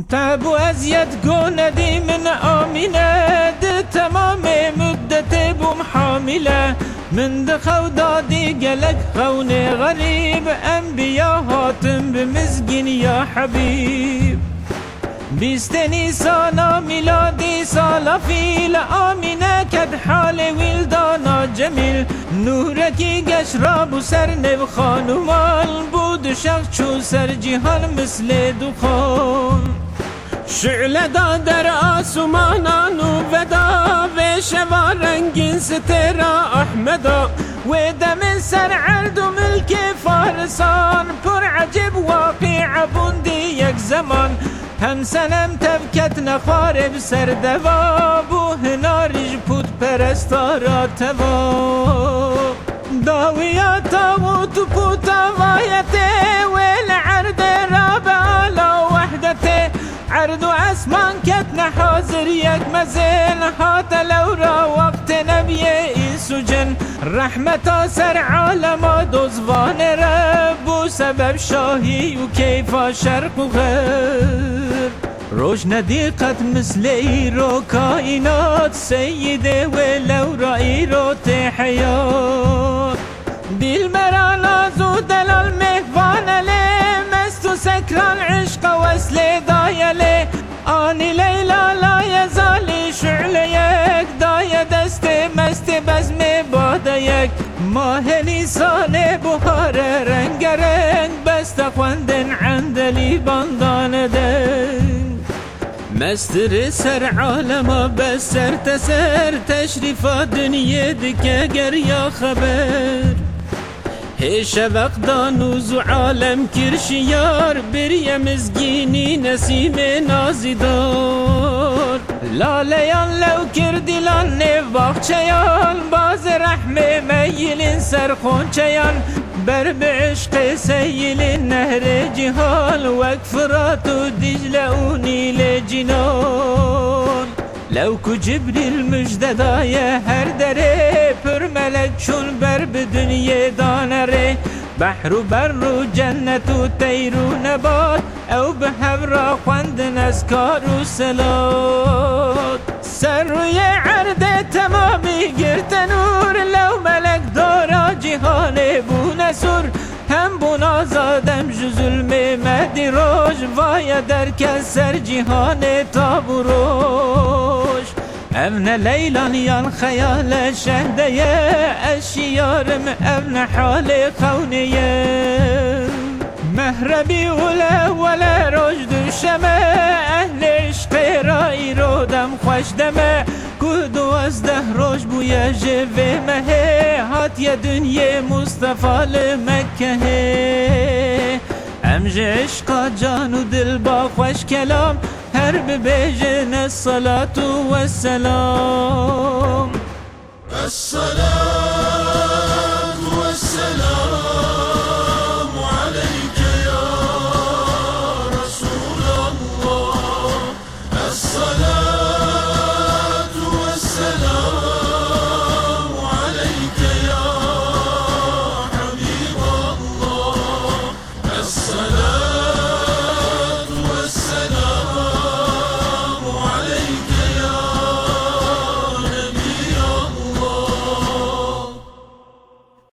تعب و اذیت گوندی من آمینه ده تمام مدت بوم حامله. من دخو دادی گلک خون غریب انبیا هاتم بمزگین یا حبیب. بیست نیسانا میلادی سالا فیل آمینه کد حال ویلدانا جمیل. نورکی گش را بو سر نو خانومال بود شخ چو سر جهان مثل دخان شعله دا در آسمانان و ودا و شوا رنگین سترا احمدا. و دم سر عرض و ملک فارسان پر عجب واقع بوندی یک زمان. هم سنم تبکت نخوار بسر دوا بو هنارج پود پرستارا توا. داویا تاوت پوتا وایته ویل عرد وحدته عرض و اسمان کت حاضر یک مزل هات لورا وقت نبی ایس و جن. رحمتا سر عالم دوزوان رب و سبب شاهی و کیفا شرق و غرب. روش ندیقت مثل ایرو کائنات سیده و لورا ایرو حیات دیل مرا و دلال مهوان لی مست و سکران عشق وصل دایله باد یک ماه نیسان بهار رنگ رنگ بست خوندن عندلی باندان دنگ مستر سر عالم بس سر تسر تشریفا دنیا دکه گر یا خبر هیش وقت و عالم کرشیار بری مزگینی نسیم نازیدار لالیان لو کردی لان باغچیان باز رحم میل سر خونچیان بر به عشق سیل نهر جهال وک فرات و دجل و نیل جنان لو کو جبریل مجد دایه هر دره پر ملک چون بر به دنیا دانره بحر و بر و جنت و تیر و نبات او به هورا خواندن از و سلات سر روی عرض تمامی گرت نور لو ملک دارا جهان بو نسور هم بونا زادم جو ظلم مهدی روش. وای در کس سر جهان تابروش ابن لیلان یان خیال شهده اشیارم ابن حال خونیه مهربی ولا ولا رشد شمه اهل عشق رای رو دم خوش دمه. دو از ده روش بویا جوه مه هات یا دنیا مصطفى لمکه امج عشقا جان و دل با خوش کلام هر ببیجن الصلاة والسلام الصلاة والسلام